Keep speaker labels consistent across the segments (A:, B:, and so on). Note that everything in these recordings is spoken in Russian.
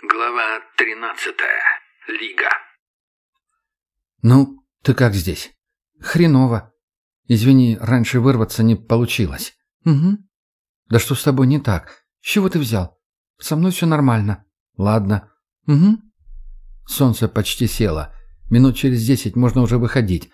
A: Глава 13. Лига.
B: «Ну, ты как здесь?» «Хреново. Извини, раньше вырваться не получилось». «Угу. Да что с тобой не так? С чего ты взял? Со мной все нормально». «Ладно». «Угу». Солнце почти село. Минут через десять можно уже выходить.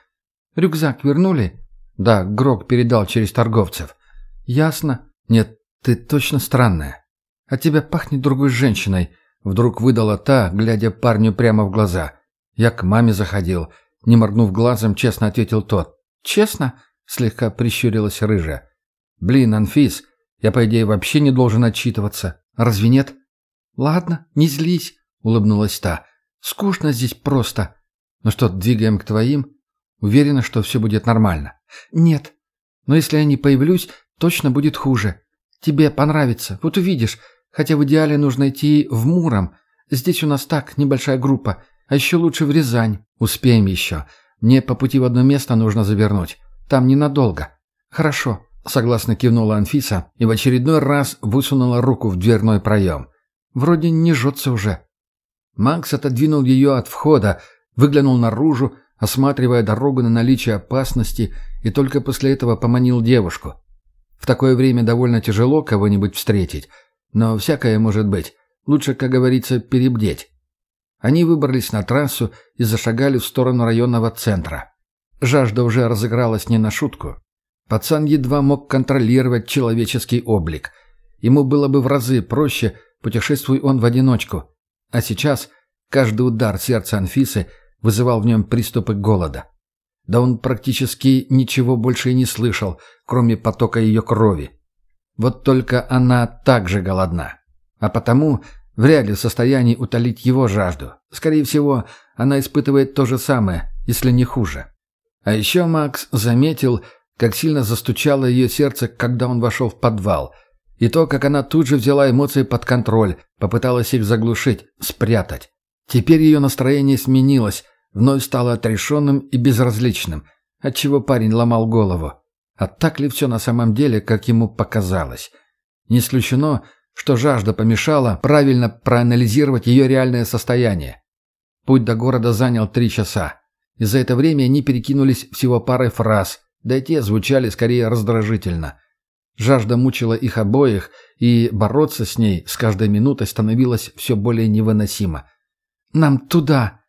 B: «Рюкзак вернули?» «Да, Грок передал через торговцев». «Ясно. Нет, ты точно странная. От тебя пахнет другой женщиной». Вдруг выдала та, глядя парню прямо в глаза. Я к маме заходил. Не моргнув глазом, честно ответил тот. «Честно?» — слегка прищурилась рыжая. «Блин, Анфис, я, по идее, вообще не должен отчитываться. Разве нет?» «Ладно, не злись», — улыбнулась та. «Скучно здесь просто. Ну что, двигаем к твоим? Уверена, что все будет нормально?» «Нет. Но если я не появлюсь, точно будет хуже. Тебе понравится, вот увидишь. Хотя в идеале нужно идти в Муром. Здесь у нас так, небольшая группа. А еще лучше в Рязань. Успеем еще. Мне по пути в одно место нужно завернуть. Там ненадолго. Хорошо. Согласно кивнула Анфиса и в очередной раз высунула руку в дверной проем. Вроде не жжется уже. Макс отодвинул ее от входа, выглянул наружу, осматривая дорогу на наличие опасности, и только после этого поманил девушку. В такое время довольно тяжело кого-нибудь встретить, но всякое может быть. Лучше, как говорится, перебдеть. Они выбрались на трассу и зашагали в сторону районного центра. Жажда уже разыгралась не на шутку. Пацан едва мог контролировать человеческий облик. Ему было бы в разы проще, путешествуй он в одиночку. А сейчас каждый удар сердца Анфисы вызывал в нем приступы голода. Да он практически ничего больше и не слышал, кроме потока ее крови. Вот только она также голодна. А потому вряд ли в состоянии утолить его жажду. Скорее всего, она испытывает то же самое, если не хуже. А еще Макс заметил, как сильно застучало ее сердце, когда он вошел в подвал. И то, как она тут же взяла эмоции под контроль, попыталась их заглушить, спрятать. Теперь ее настроение сменилось, вновь стало отрешенным и безразличным, отчего парень ломал голову. А так ли все на самом деле, как ему показалось? Не исключено, что жажда помешала правильно проанализировать ее реальное состояние. Путь до города занял три часа. И за это время они перекинулись всего парой фраз, да и те звучали скорее раздражительно. Жажда мучила их обоих, и бороться с ней с каждой минутой становилось все более невыносимо. «Нам туда!»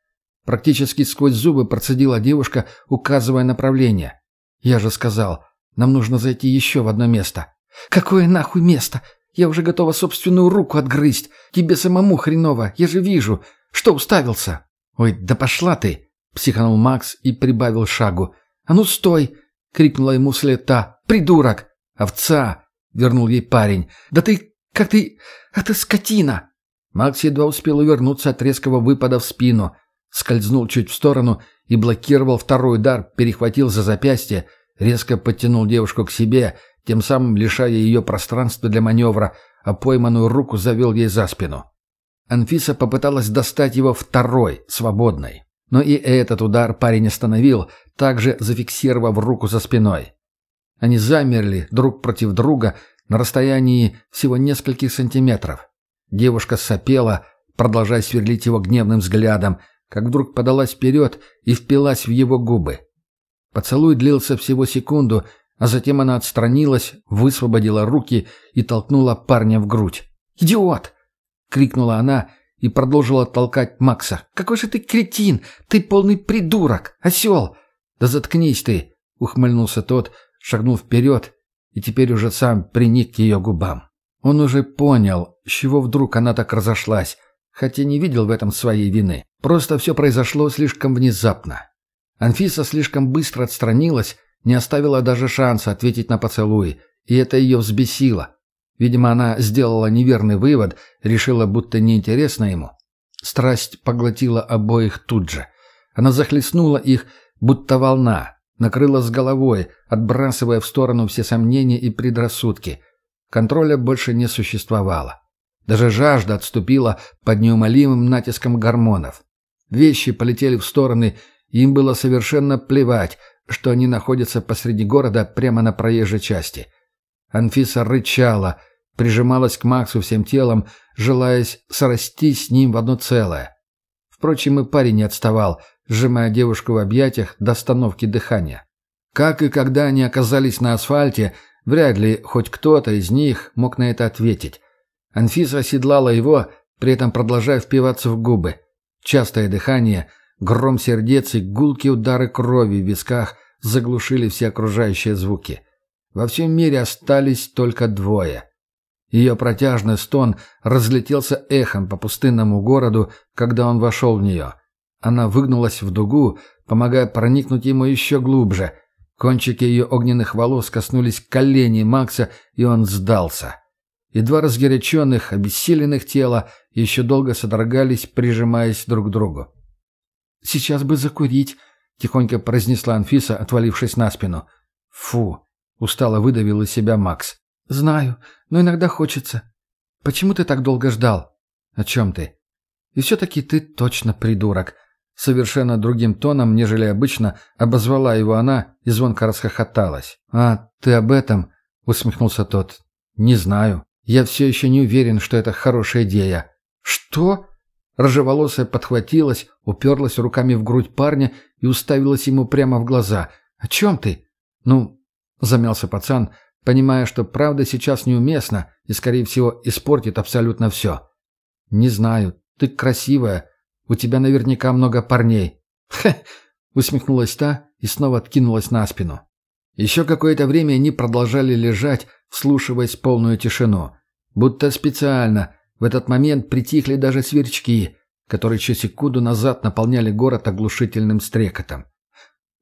B: Практически сквозь зубы процедила девушка, указывая направление. «Я же сказал, нам нужно зайти еще в одно место». «Какое нахуй место? Я уже готова собственную руку отгрызть. Тебе самому хреново, я же вижу. Что уставился?» «Ой, да пошла ты!» — психанул Макс и прибавил шагу. «А ну стой!» — крикнула ему вслед та. «Придурок! Овца!» — вернул ей парень. «Да ты... как ты... а ты скотина!» Макс едва успел увернуться от резкого выпада в спину. Скользнул чуть в сторону и блокировал второй удар, перехватил за запястье, резко подтянул девушку к себе, тем самым лишая ее пространства для маневра, а пойманную руку завел ей за спину. Анфиса попыталась достать его второй, свободной. Но и этот удар парень остановил, также зафиксировав руку за спиной. Они замерли друг против друга на расстоянии всего нескольких сантиметров. Девушка сопела, продолжая сверлить его гневным взглядом, как вдруг подалась вперед и впилась в его губы. Поцелуй длился всего секунду, а затем она отстранилась, высвободила руки и толкнула парня в грудь. «Идиот!» — крикнула она и продолжила толкать Макса. «Какой же ты кретин! Ты полный придурок! Осел!» «Да заткнись ты!» — ухмыльнулся тот, шагнул вперед и теперь уже сам приник к ее губам. Он уже понял, с чего вдруг она так разошлась, хотя не видел в этом своей вины. Просто все произошло слишком внезапно. Анфиса слишком быстро отстранилась, не оставила даже шанса ответить на поцелуй, и это ее взбесило. Видимо, она сделала неверный вывод, решила, будто неинтересно ему. Страсть поглотила обоих тут же. Она захлестнула их, будто волна, накрыла с головой, отбрасывая в сторону все сомнения и предрассудки. Контроля больше не существовало. Даже жажда отступила под неумолимым натиском гормонов. Вещи полетели в стороны, им было совершенно плевать, что они находятся посреди города прямо на проезжей части. Анфиса рычала, прижималась к Максу всем телом, желаясь срастись с ним в одно целое. Впрочем, и парень не отставал, сжимая девушку в объятиях до остановки дыхания. Как и когда они оказались на асфальте, вряд ли хоть кто-то из них мог на это ответить. Анфиса оседлала его, при этом продолжая впиваться в губы. Частое дыхание, гром сердец и гулкие удары крови в висках заглушили все окружающие звуки. Во всем мире остались только двое. Ее протяжный стон разлетелся эхом по пустынному городу, когда он вошел в нее. Она выгнулась в дугу, помогая проникнуть ему еще глубже. Кончики ее огненных волос коснулись коленей Макса, и он сдался. И два разгоряченных, обессиленных тела еще долго содрогались, прижимаясь друг к другу. «Сейчас бы закурить», — тихонько произнесла Анфиса, отвалившись на спину. «Фу!» — устало выдавил из себя Макс. «Знаю, но иногда хочется. Почему ты так долго ждал?» «О чем ты?» «И все-таки ты точно придурок». Совершенно другим тоном, нежели обычно, обозвала его она и звонко расхохоталась. «А, ты об этом?» — усмехнулся тот. «Не знаю. Я все еще не уверен, что это хорошая идея». «Что?» Рыжеволосая подхватилась, уперлась руками в грудь парня и уставилась ему прямо в глаза. «О чем ты?» «Ну...» — замялся пацан, понимая, что правда сейчас неуместна и, скорее всего, испортит абсолютно все. «Не знаю. Ты красивая. У тебя наверняка много парней». «Хе!» — усмехнулась та и снова откинулась на спину. Еще какое-то время они продолжали лежать, вслушиваясь в полную тишину. Будто специально. В этот момент притихли даже сверчки, которые еще секунду назад наполняли город оглушительным стрекотом.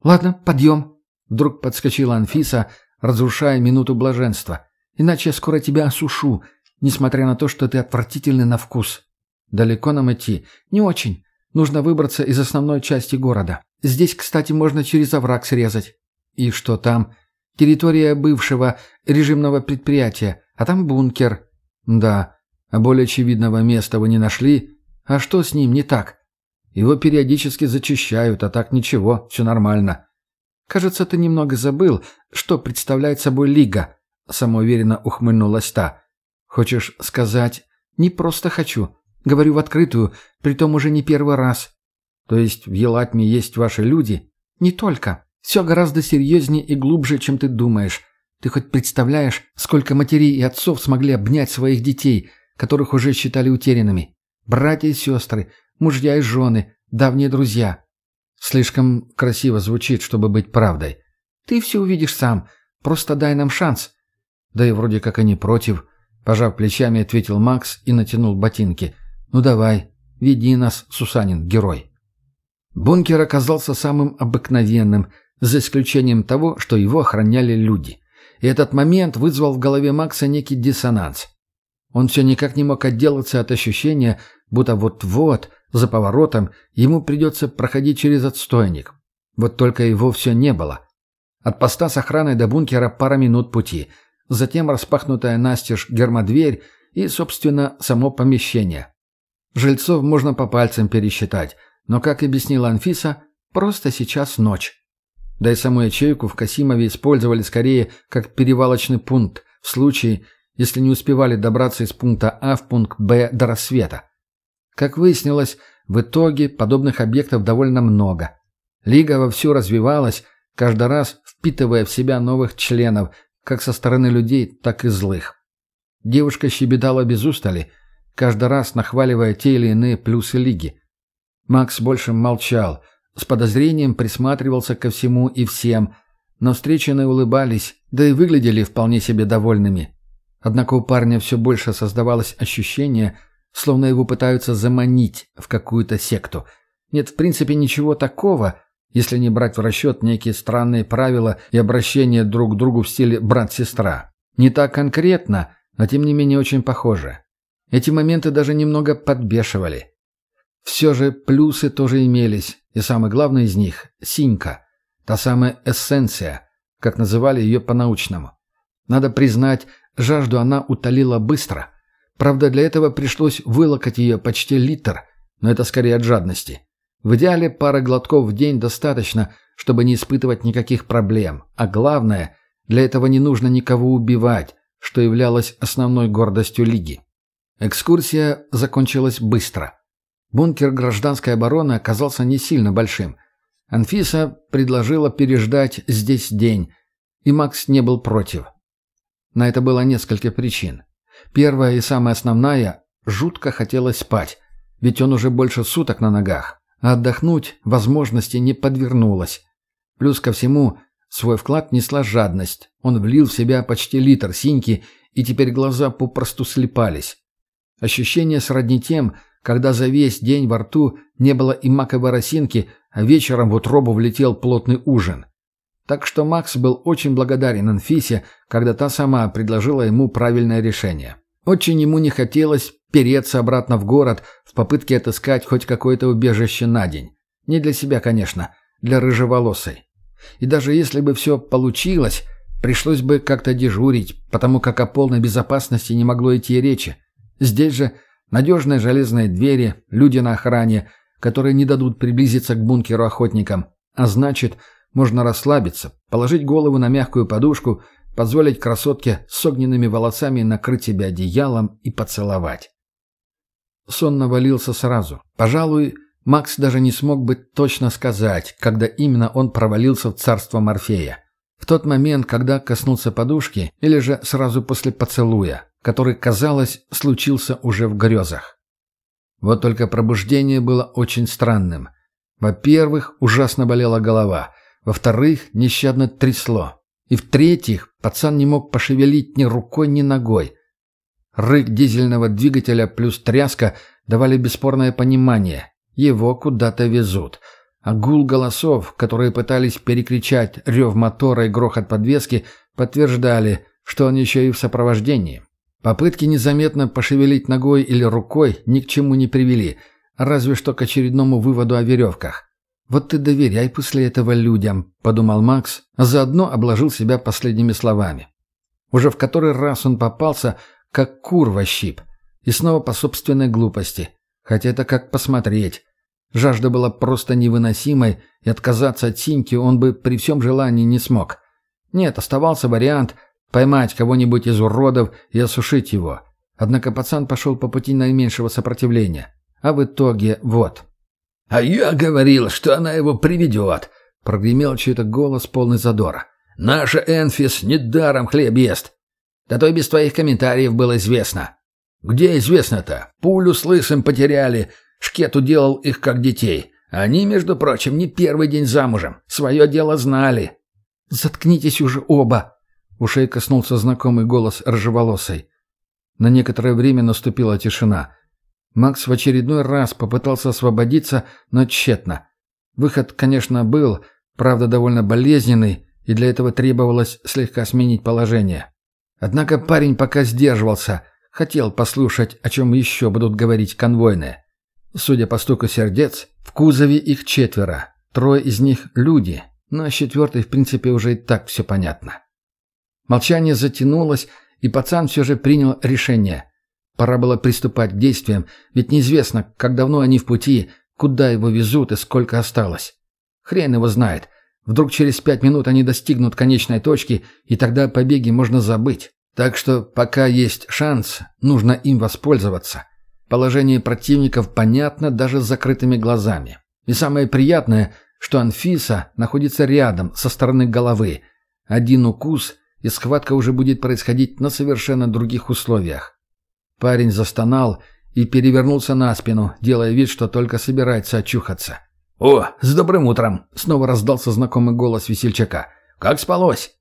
B: «Ладно, подъем!» Вдруг подскочила Анфиса, разрушая минуту блаженства. «Иначе я скоро тебя осушу, несмотря на то, что ты отвратительный на вкус». «Далеко нам идти?» «Не очень. Нужно выбраться из основной части города. Здесь, кстати, можно через овраг срезать». «И что там?» «Территория бывшего режимного предприятия, а там бункер». «Да. А более очевидного места вы не нашли? А что с ним не так?» «Его периодически зачищают, а так ничего, все нормально». «Кажется, ты немного забыл, что представляет собой Лига», — самоуверенно ухмыльнулась та. «Хочешь сказать?» «Не просто хочу. Говорю в открытую, притом уже не первый раз». «То есть в Елатме есть ваши люди?» «Не только. Все гораздо серьезнее и глубже, чем ты думаешь. Ты хоть представляешь, сколько матерей и отцов смогли обнять своих детей, которых уже считали утерянными? Братья и сестры, мужья и жены, давние друзья. Слишком красиво звучит, чтобы быть правдой. Ты все увидишь сам. Просто дай нам шанс. Да и вроде как они против. Пожав плечами, ответил Макс и натянул ботинки. Ну давай, веди нас, Сусанин, герой. Бункер оказался самым обыкновенным, за исключением того, что его охраняли люди. И этот момент вызвал в голове Макса некий диссонанс. Он все никак не мог отделаться от ощущения, будто вот-вот за поворотом ему придется проходить через отстойник. Вот только его все не было. От поста с охраной до бункера пара минут пути. Затем распахнутая настежь гермодверь и, собственно, само помещение. Жильцов можно по пальцам пересчитать, но, как объяснила Анфиса, просто сейчас ночь. Да и саму ячейку в Касимове использовали скорее как перевалочный пункт, в случае, если не успевали добраться из пункта А в пункт Б до рассвета. Как выяснилось, в итоге подобных объектов довольно много. Лига вовсю развивалась, каждый раз впитывая в себя новых членов, как со стороны людей, так и злых. Девушка щебетала без устали, каждый раз нахваливая те или иные плюсы Лиги. Макс больше молчал, с подозрением присматривался ко всему и всем, но встреченные улыбались, да и выглядели вполне себе довольными. Однако у парня все больше создавалось ощущение – словно его пытаются заманить в какую-то секту. Нет, в принципе, ничего такого, если не брать в расчет некие странные правила и обращение друг к другу в стиле брат-сестра. Не так конкретно, но тем не менее очень похоже. Эти моменты даже немного подбешивали. Все же плюсы тоже имелись, и самый главный из них – синька, та самая эссенция, как называли ее по-научному. Надо признать, жажду она утолила быстро – Правда, для этого пришлось вылокать ее почти литр, но это скорее от жадности. В идеале пары глотков в день достаточно, чтобы не испытывать никаких проблем. А главное, для этого не нужно никого убивать, что являлось основной гордостью Лиги. Экскурсия закончилась быстро. Бункер гражданской обороны оказался не сильно большим. Анфиса предложила переждать здесь день, и Макс не был против. На это было несколько причин. Первая и самая основная – жутко хотелось спать, ведь он уже больше суток на ногах, а отдохнуть возможности не подвернулось. Плюс ко всему, свой вклад несла жадность. Он влил в себя почти литр синьки, и теперь глаза попросту слепались. Ощущение сродни тем, когда за весь день во рту не было и маковой росинки, а вечером в утробу влетел плотный ужин. Так что Макс был очень благодарен Анфисе, когда та сама предложила ему правильное решение. Очень ему не хотелось переться обратно в город в попытке отыскать хоть какое-то убежище на день. Не для себя, конечно, для рыжеволосой. И даже если бы все получилось, пришлось бы как-то дежурить, потому как о полной безопасности не могло идти речи. Здесь же надежные железные двери, люди на охране, которые не дадут приблизиться к бункеру охотникам. А значит, можно расслабиться, положить голову на мягкую подушку, позволить красотке с огненными волосами накрыть себя одеялом и поцеловать. Сон навалился сразу. Пожалуй, Макс даже не смог бы точно сказать, когда именно он провалился в царство Морфея. В тот момент, когда коснулся подушки, или же сразу после поцелуя который, казалось, случился уже в грезах. Вот только пробуждение было очень странным. Во-первых, ужасно болела голова. Во-вторых, нещадно трясло. И в-третьих, пацан не мог пошевелить ни рукой, ни ногой. Рык дизельного двигателя плюс тряска давали бесспорное понимание. Его куда-то везут. А гул голосов, которые пытались перекричать рев мотора и грохот подвески, подтверждали, что он еще и в сопровождении. Попытки незаметно пошевелить ногой или рукой ни к чему не привели, разве что к очередному выводу о веревках. «Вот ты доверяй после этого людям», — подумал Макс, а заодно обложил себя последними словами. Уже в который раз он попался, как кур во щип, и снова по собственной глупости. Хотя это как посмотреть. Жажда была просто невыносимой, и отказаться от синьки он бы при всем желании не смог. Нет, оставался вариант Поймать кого-нибудь из уродов и осушить его. Однако пацан пошел по пути наименьшего сопротивления. А в итоге вот.
C: «А я говорил, что она его приведет», — прогремел чей-то голос полный задора. «Наша Энфис недаром хлеб ест». «Да то и без твоих комментариев было известно». «Где известно-то? Пулю с лысым потеряли. Шкет уделал их как детей. Они, между прочим, не первый день замужем. Свое дело знали».
B: «Заткнитесь уже оба», Ушей коснулся знакомый голос рыжеволосой. На некоторое время наступила тишина. Макс в очередной раз попытался освободиться, но тщетно. Выход, конечно, был, правда, довольно болезненный, и для этого требовалось слегка сменить положение. Однако парень пока сдерживался, хотел послушать, о чем еще будут говорить конвойные. Судя по стуку сердец, в кузове их четверо, трое из них – люди, но с четвертой, в принципе, уже и так все понятно. Молчание затянулось, и пацан все же принял решение. Пора было приступать к действиям, ведь неизвестно, как давно они в пути, куда его везут и сколько осталось. Хрен его знает. Вдруг через пять минут они достигнут конечной точки, и тогда о побеге можно забыть. Так что пока есть шанс, нужно им воспользоваться. Положение противников понятно даже с закрытыми глазами. И самое приятное, что Анфиса находится рядом, со стороны головы. Один укус, и схватка уже будет происходить на совершенно других условиях. Парень застонал и перевернулся на спину, делая вид, что только собирается очухаться.
C: «О, с добрым утром!»
B: — снова раздался знакомый голос весельчака.
C: «Как спалось?»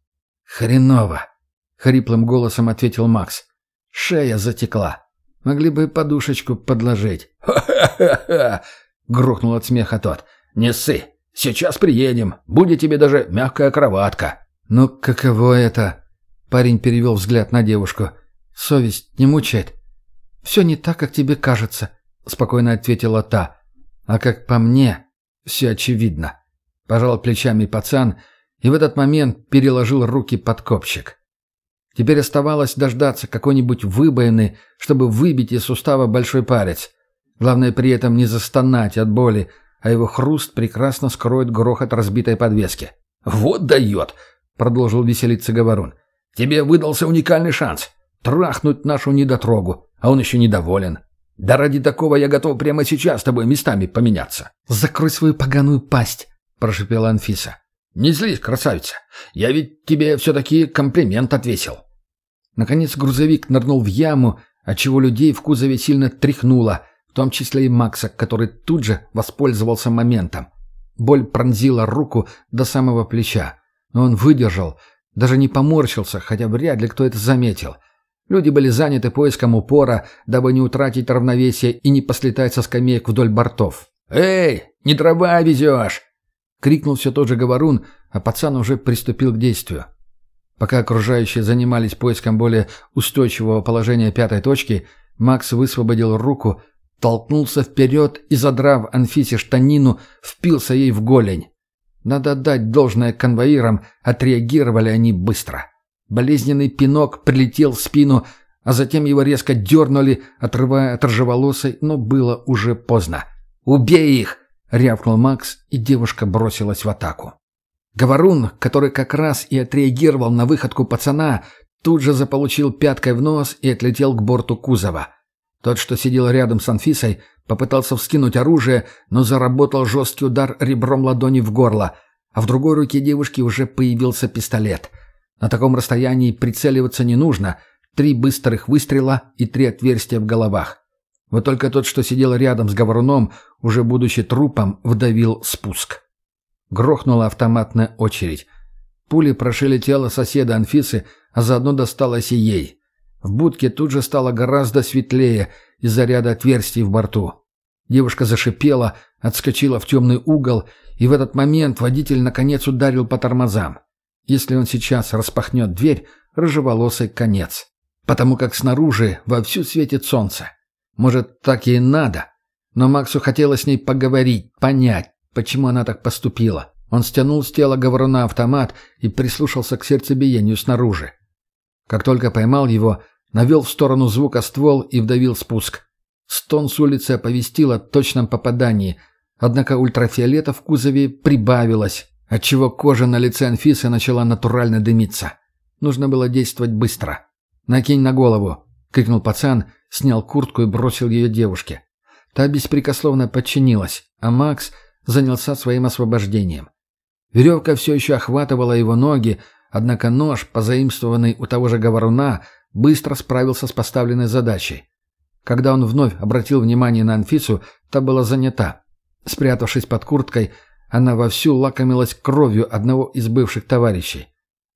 B: «Хреново!» — хриплым голосом ответил Макс. «Шея затекла. Могли бы подушечку подложить».
C: «Ха-ха-ха!» — грохнул от смеха тот. «Не ссы! Сейчас приедем. Будет тебе даже мягкая кроватка».
B: «Ну, каково это?» Парень перевел взгляд на девушку. «Совесть не мучает?» «Все не так, как тебе кажется», — спокойно ответила та. «А как по мне, все очевидно». Пожал плечами пацан и в этот момент переложил руки под копчик. Теперь оставалось дождаться какой-нибудь выбоины, чтобы выбить из сустава большой палец. Главное при этом не застонать от боли, а его хруст прекрасно скроет грохот разбитой подвески.
C: «Вот дает!» — продолжил веселиться Говорун. «Тебе выдался уникальный шанс. Трахнуть нашу недотрогу. А он еще недоволен. Да ради такого я готов прямо сейчас с тобой местами поменяться.
B: «Закрой свою поганую пасть», — прошипела Анфиса.
C: «Не злись, красавица. Я ведь тебе все-таки комплимент отвесил».
B: Наконец грузовик нырнул в яму, отчего людей в кузове сильно тряхнуло, в том числе и Макса, который тут же воспользовался моментом. Боль пронзила руку до самого плеча, но он выдержал, даже не поморщился, хотя вряд ли кто это заметил. Люди были заняты поиском упора, дабы не утратить равновесие и не послетать со скамеек вдоль бортов.
C: «Эй, не дрова везешь!» — крикнул все тот же говорун, а пацан уже приступил к действию.
B: Пока окружающие занимались поиском более устойчивого положения пятой точки, Макс высвободил руку, толкнулся вперед и, задрав Анфисе штанину, впился ей в голень. Надо отдать должное конвоирам, отреагировали они быстро. Болезненный пинок прилетел в спину, а затем его резко дернули, отрывая от ржеволосой, но было уже поздно. «Убей их!» — рявкнул Макс, и девушка бросилась в атаку. Говорун, который как раз и отреагировал на выходку пацана, тут же заполучил пяткой в нос и отлетел к борту кузова. Тот, что сидел рядом с Анфисой, попытался вскинуть оружие, но заработал жесткий удар ребром ладони в горло, а в другой руке девушки уже появился пистолет. На таком расстоянии прицеливаться не нужно. Три быстрых выстрела и три отверстия в головах. Вот только тот, что сидел рядом с говоруном, уже будучи трупом, вдавил спуск. Грохнула автоматная очередь. Пули прошили тело соседа Анфисы, а заодно досталось и ей. В будке тут же стало гораздо светлее из-за ряда отверстий в борту. Девушка зашипела, отскочила в темный угол, и в этот момент водитель наконец ударил по тормозам. Если он сейчас распахнет дверь, рыжеволосый конец. Потому как снаружи вовсю светит солнце. Может, так ей надо. Но Максу хотелось с ней поговорить, понять, Почему она так поступила? Он стянул с тела говоруна автомат и прислушался к сердцебиению снаружи. Как только поймал его, навел в сторону звука ствол и вдавил спуск. Стон с улицы оповестил о точном попадании, однако ультрафиолета в кузове прибавилось, отчего кожа на лице Анфисы начала натурально дымиться. Нужно было действовать быстро. «Накинь на голову!» — крикнул пацан, снял куртку и бросил ее девушке. Та беспрекословно подчинилась, а Макс занялся своим освобождением. Веревка все еще охватывала его ноги, однако нож, позаимствованный у того же говоруна, быстро справился с поставленной задачей. Когда он вновь обратил внимание на Анфису, та была занята. Спрятавшись под курткой, она вовсю лакомилась кровью одного из бывших товарищей.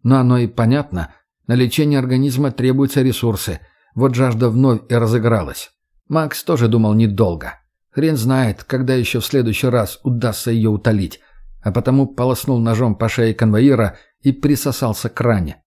B: Но оно и понятно. На лечение организма требуются ресурсы. Вот жажда вновь и разыгралась. Макс тоже думал недолго. Хрен знает, когда еще в следующий раз удастся ее утолить, а потому полоснул ножом по шее конвоира и присосался к ране.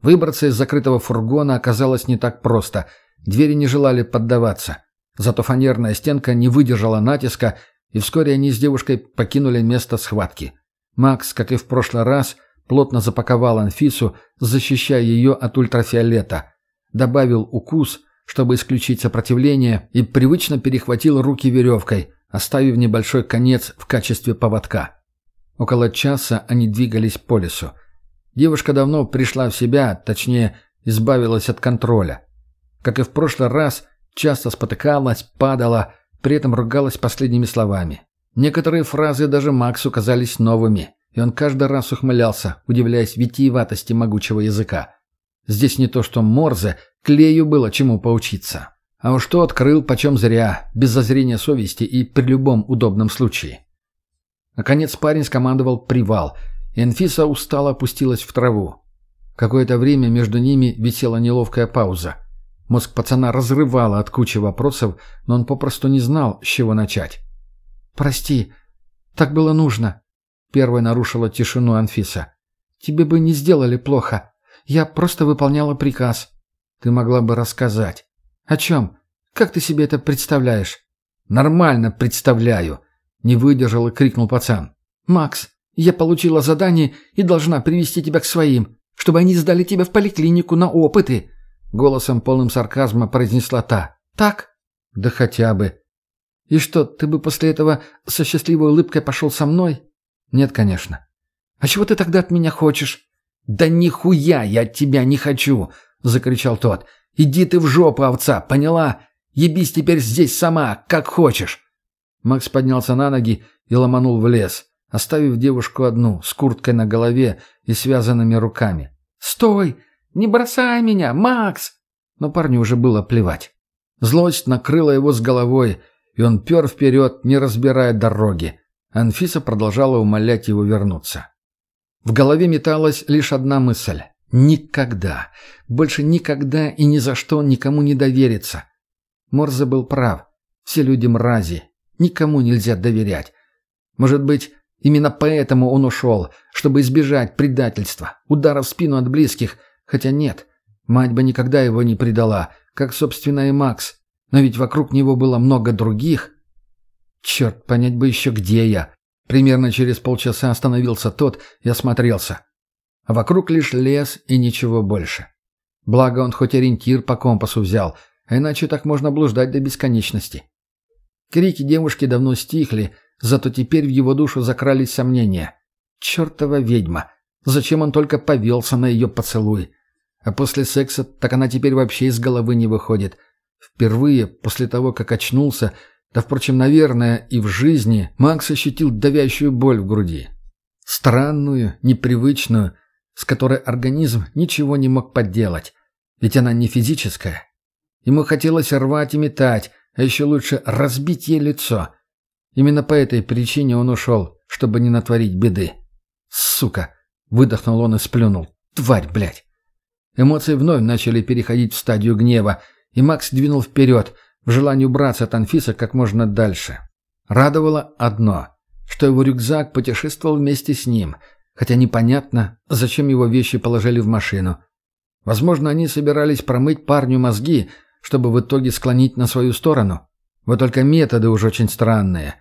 B: Выбраться из закрытого фургона оказалось не так просто. Двери не желали поддаваться. Зато фанерная стенка не выдержала натиска, и вскоре они с девушкой покинули место схватки. Макс, как и в прошлый раз, плотно запаковал Анфису, защищая ее от ультрафиолета. Добавил укус, чтобы исключить сопротивление, и привычно перехватил руки веревкой, оставив небольшой конец в качестве поводка. Около часа они двигались по лесу. Девушка давно пришла в себя, точнее, избавилась от контроля. Как и в прошлый раз, часто спотыкалась, падала, при этом ругалась последними словами. Некоторые фразы даже Максу казались новыми, и он каждый раз ухмылялся, удивляясь витиеватости могучего языка. Здесь не то что Морзе, клею было чему поучиться. А уж что открыл почем зря, без зазрения совести и при любом удобном случае. Наконец парень скомандовал «привал», и Энфиса устало опустилась в траву. Какое-то время между ними висела неловкая пауза. Мозг пацана разрывало от кучи вопросов, но он попросту не знал, с чего начать. «Прости, так было нужно», — первой нарушила тишину Анфиса. «Тебе бы не сделали плохо. Я просто выполняла приказ. Ты могла бы рассказать. О чем? Как ты себе это представляешь? Нормально представляю. Не выдержал и крикнул пацан. Макс, я получила задание и должна привести тебя к своим, чтобы они сдали тебя в поликлинику на опыты. Голосом полным сарказма произнесла та. Так? Да хотя бы. И что, ты бы после этого со счастливой улыбкой пошел со мной? Нет, конечно. А чего ты тогда от меня хочешь? «Да нихуя я от тебя не хочу!» — закричал тот.
C: Иди ты в жопу, овца, поняла? Ебись теперь здесь сама, как хочешь!»
B: Макс поднялся на ноги и ломанул в лес, оставив девушку одну, с курткой на голове и связанными руками.
C: «Стой! Не бросай меня, Макс!»
B: Но парню уже было плевать. Злость накрыла его с головой, и он пер вперед, не разбирая дороги. Анфиса продолжала умолять его вернуться. В голове металась лишь одна мысль. Никогда, больше никогда и ни за что никому не довериться. Морзе был прав. Все люди мрази. Никому нельзя доверять. Может быть, именно поэтому он ушел, чтобы избежать предательства, удара в спину от близких, хотя нет, мать бы никогда его не предала, как, собственно, и Макс. Но ведь вокруг него было много других. Черт, понять бы еще, где я. Примерно через полчаса остановился тот и осмотрелся. А вокруг лишь лес и ничего больше. Благо он хоть ориентир по компасу взял, а иначе так можно блуждать до бесконечности. Крики девушки давно стихли, зато теперь в его душу закрались сомнения. Чертова ведьма! Зачем он только повелся на ее поцелуй? А после секса так она теперь вообще из головы не выходит. Впервые, после того, как очнулся, да, впрочем, наверное, и в жизни, Макс ощутил давящую боль в груди. Странную, непривычную, с которой организм ничего не мог подделать. Ведь она не физическая. Ему хотелось рвать и метать, а еще лучше разбить ей лицо. Именно по этой причине он ушел, чтобы не натворить беды. «Сука!» — выдохнул он и сплюнул. «Тварь, блядь!» Эмоции вновь начали переходить в стадию гнева, и Макс двинул вперед, в желании убраться от Анфиса как можно дальше. Радовало одно, что его рюкзак путешествовал вместе с ним, хотя непонятно, зачем его вещи положили в машину. Возможно, они собирались промыть парню мозги, чтобы в итоге склонить на свою сторону. Вот только методы уж очень странные.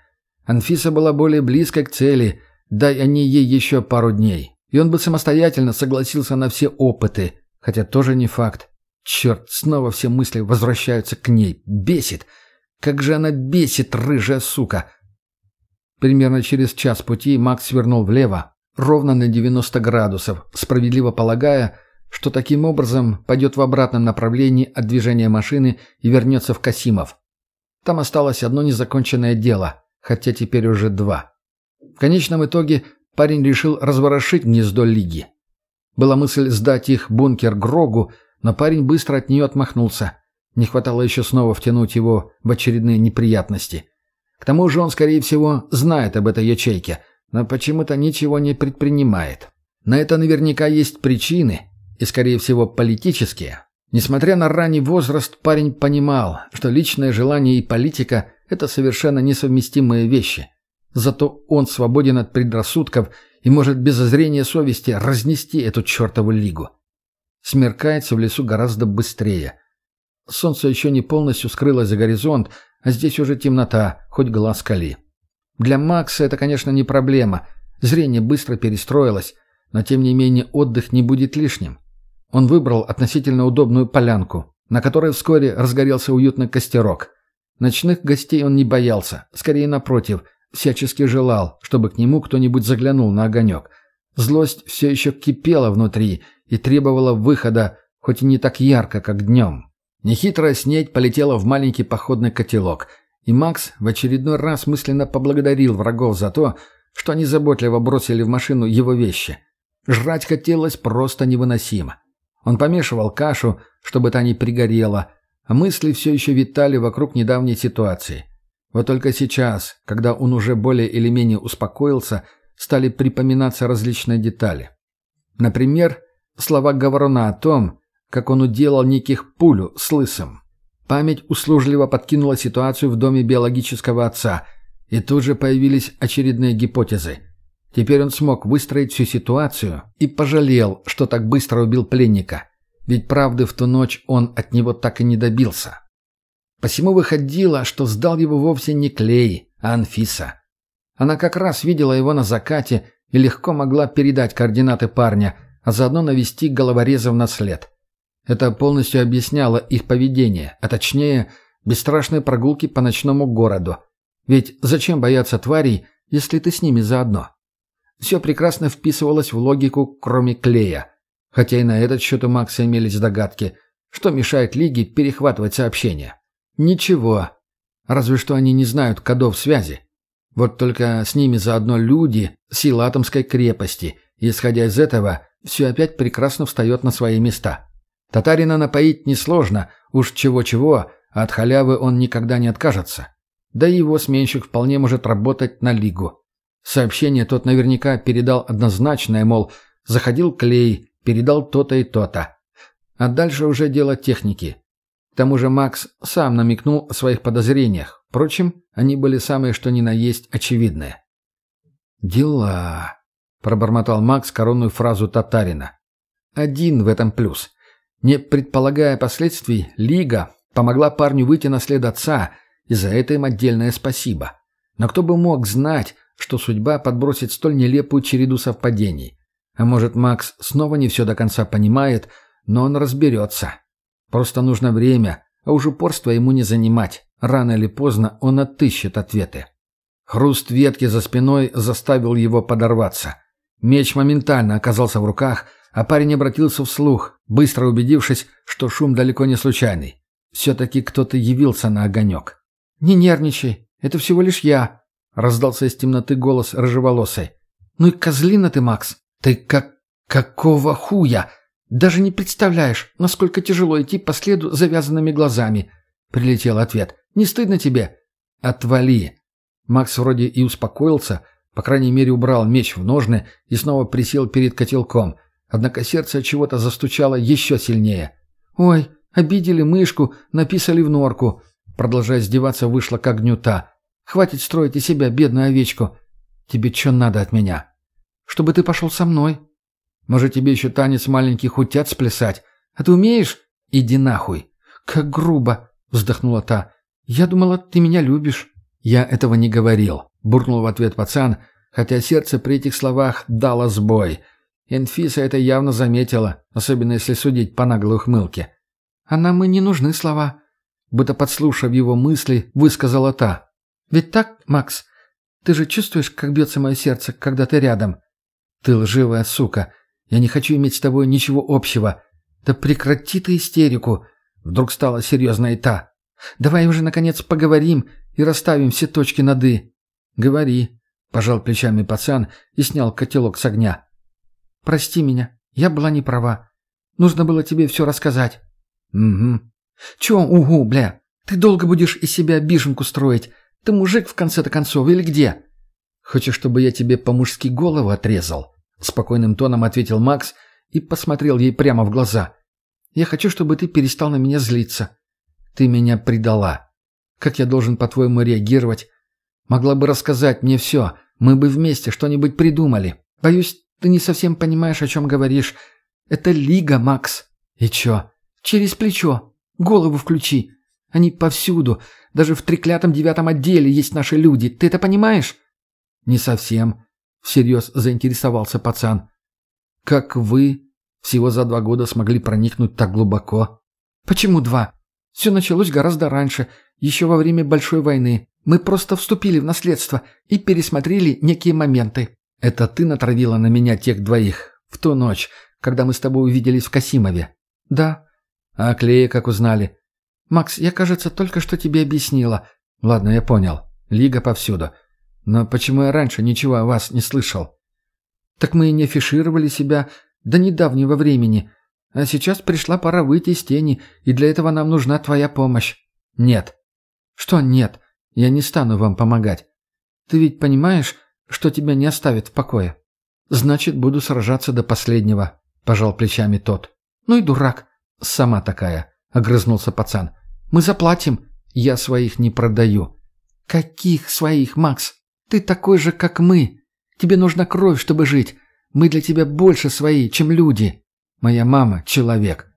B: Анфиса была более близкой к цели, дай они ей еще пару дней. И он бы самостоятельно согласился на все опыты, хотя тоже не факт. Черт, снова все мысли возвращаются к ней. Бесит. Как же она бесит, рыжая сука. Примерно через час пути Макс свернул влево, ровно на 90 градусов, справедливо полагая, что таким образом пойдет в обратном направлении от движения машины и вернется в Касимов. Там осталось одно незаконченное дело, хотя теперь уже два. В конечном итоге парень решил разворошить гнездо Лиги. Была мысль сдать их бункер Грогу, но парень быстро от нее отмахнулся. Не хватало еще снова втянуть его в очередные неприятности. К тому же он, скорее всего, знает об этой ячейке, но почему-то ничего не предпринимает. На это наверняка есть причины, и, скорее всего, политические. Несмотря на ранний возраст, парень понимал, что личное желание и политика – это совершенно несовместимые вещи. Зато он свободен от предрассудков и может без зрения совести разнести эту чертову лигу. Смеркается в лесу гораздо быстрее. Солнце еще не полностью скрылось за горизонт, а здесь уже темнота, хоть глаз кали. Для Макса это, конечно, не проблема. Зрение быстро перестроилось, но тем не менее отдых не будет лишним. Он выбрал относительно удобную полянку, на которой вскоре разгорелся уютный костерок. Ночных гостей он не боялся, скорее напротив, всячески желал, чтобы к нему кто-нибудь заглянул на огонек. Злость все еще кипела внутри и требовала выхода, хоть и не так ярко, как днем. Нехитрая снедь полетела в маленький походный котелок, и Макс в очередной раз мысленно поблагодарил врагов за то, что они заботливо бросили в машину его вещи. Жрать хотелось просто невыносимо. Он помешивал кашу, чтобы та не пригорела, а мысли все еще витали вокруг недавней ситуации. Вот только сейчас, когда он уже более или менее успокоился, стали припоминаться различные детали. Например, слова Говоруна о том, как он уделал неких пулю с лысым. Память услужливо подкинула ситуацию в доме биологического отца, и тут же появились очередные гипотезы. Теперь он смог выстроить всю ситуацию и пожалел, что так быстро убил пленника. Ведь правды в ту ночь он от него так и не добился. Посему выходило, что сдал его вовсе не Клей, а Анфиса. Она как раз видела его на закате и легко могла передать координаты парня, а заодно навести головорезов на след. Это полностью объясняло их поведение, а точнее, бесстрашные прогулки по ночному городу. Ведь зачем бояться тварей, если ты с ними заодно? Все прекрасно вписывалось в логику, кроме клея. Хотя и на этот счет у Макса имелись догадки. Что мешает Лиге перехватывать сообщения? Ничего. Разве что они не знают кодов связи. Вот только с ними заодно люди, сила атомской крепости. Исходя из этого, все опять прекрасно встает на свои места. Татарина напоить несложно, уж чего-чего, а от халявы он никогда не откажется. Да и его сменщик вполне может работать на Лигу. Сообщение тот наверняка передал однозначное, мол, заходил клей, передал то-то и то-то. А дальше уже дело техники. Тому же Макс сам намекнул о своих подозрениях. Впрочем, они были самые что ни на есть очевидные. «Дела», — пробормотал Макс коронную фразу татарина. «Один в этом плюс. Не предполагая последствий, Лига помогла парню выйти на след отца, и за это им отдельное спасибо. Но кто бы мог знать, что судьба подбросит столь нелепую череду совпадений. А может, Макс снова не все до конца понимает, но он разберется. Просто нужно время, а уж упорство ему не занимать. Рано или поздно он отыщет ответы. Хруст ветки за спиной заставил его подорваться. Меч моментально оказался в руках, а парень обратился вслух, быстро убедившись, что шум далеко не случайный. Все-таки кто-то явился на огонек. «Не нервничай, это всего лишь я», — раздался из темноты голос рыжеволосой. «Ну и козлина ты, Макс! Ты как... какого хуя? Даже не представляешь, насколько тяжело идти по следу завязанными глазами!» — прилетел ответ. «Не стыдно тебе?» «Отвали!» Макс вроде и успокоился, по крайней мере убрал меч в ножны и снова присел перед котелком, однако сердце чего-то застучало еще сильнее. «Ой, обидели мышку, написали в норку!» Продолжая издеваться, вышла к огню та. «Хватит строить из себя бедную овечку. Тебе что надо от меня?» «Чтобы ты пошел со мной». «Может, тебе еще танец маленьких утят сплясать? А ты умеешь? Иди нахуй». «Как грубо!» — вздохнула та. «Я думала, ты меня любишь». «Я этого не говорил», — буркнул в ответ пацан, хотя сердце при этих словах дало сбой. Энфиса это явно заметила, особенно если судить по наглой ухмылке. «А нам и не нужны слова будто подслушав его мысли, высказала та. «Ведь так, Макс? Ты же чувствуешь, как бьется мое сердце, когда ты рядом?» «Ты лживая сука. Я не хочу иметь с тобой ничего общего. Да прекрати ты истерику!» Вдруг стала серьезная и та. «Давай уже, наконец, поговорим и расставим все точки над «и». «Говори», — пожал плечами пацан и снял котелок с огня. «Прости меня, я была не права. Нужно было тебе все рассказать». «Угу», «Чё, угу, бля? Ты долго будешь из себя обиженку строить? Ты мужик в конце-то концов или где?» «Хочешь, чтобы я тебе по-мужски голову отрезал?» Спокойным тоном ответил Макс и посмотрел ей прямо в глаза. «Я хочу, чтобы ты перестал на меня злиться. Ты меня предала. Как я должен, по-твоему, реагировать? Могла бы рассказать мне все. Мы бы вместе что-нибудь придумали. Боюсь, ты не совсем понимаешь, о чем говоришь. Это лига, Макс. И чё? Через плечо. Голову включи. Они повсюду. Даже в треклятом девятом отделе есть наши люди. Ты это понимаешь?» «Не совсем», — всерьез заинтересовался пацан. «Как вы всего за два года смогли проникнуть так глубоко?» «Почему два? Все началось гораздо раньше, еще во время Большой войны. Мы просто вступили в наследство и пересмотрели некие моменты». «Это ты натравила на меня тех двоих в ту ночь, когда мы с тобой увиделись в Касимове?» «Да. А Клея как узнали? Макс, я, кажется, только что тебе объяснила. Ладно, я понял. Лига повсюду. Но почему я раньше ничего о вас не слышал? Так мы и не афишировали себя до недавнего времени. А сейчас пришла пора выйти из тени, и для этого нам нужна твоя помощь. Нет. Что нет? Я не стану вам помогать. Ты ведь понимаешь, что тебя не оставят в покое? Значит, буду сражаться до последнего, пожал плечами тот. Ну и дурак. «Сама такая», — огрызнулся пацан. «Мы заплатим». «Я своих не продаю». «Каких своих, Макс? Ты такой же, как мы. Тебе нужна кровь, чтобы жить. Мы для тебя больше свои, чем люди. Моя мама — человек.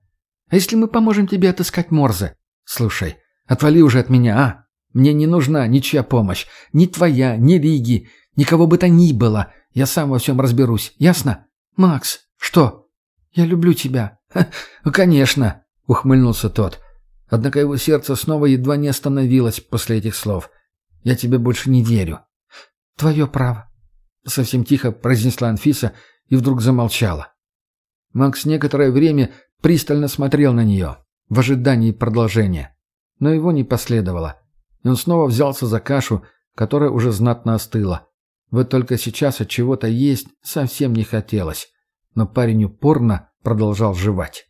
B: А если мы поможем тебе отыскать Морзе? Слушай, отвали уже от меня, а? Мне не нужна ничья помощь. Ни твоя, ни Риги, никого бы то ни было. Я сам во всем разберусь, ясно? Макс, что? Я люблю тебя. «Ну, конечно», — ухмыльнулся тот. Однако его сердце снова едва не остановилось после этих слов. «Я тебе больше не верю». «Твое право», — совсем тихо произнесла Анфиса и вдруг замолчала. Макс некоторое время пристально смотрел на нее. в ожидании продолжения. Но его не последовало. И он снова взялся за кашу, которая уже знатно остыла. Вот только сейчас от чего-то есть совсем не хотелось. Но парень упорно продолжал жевать.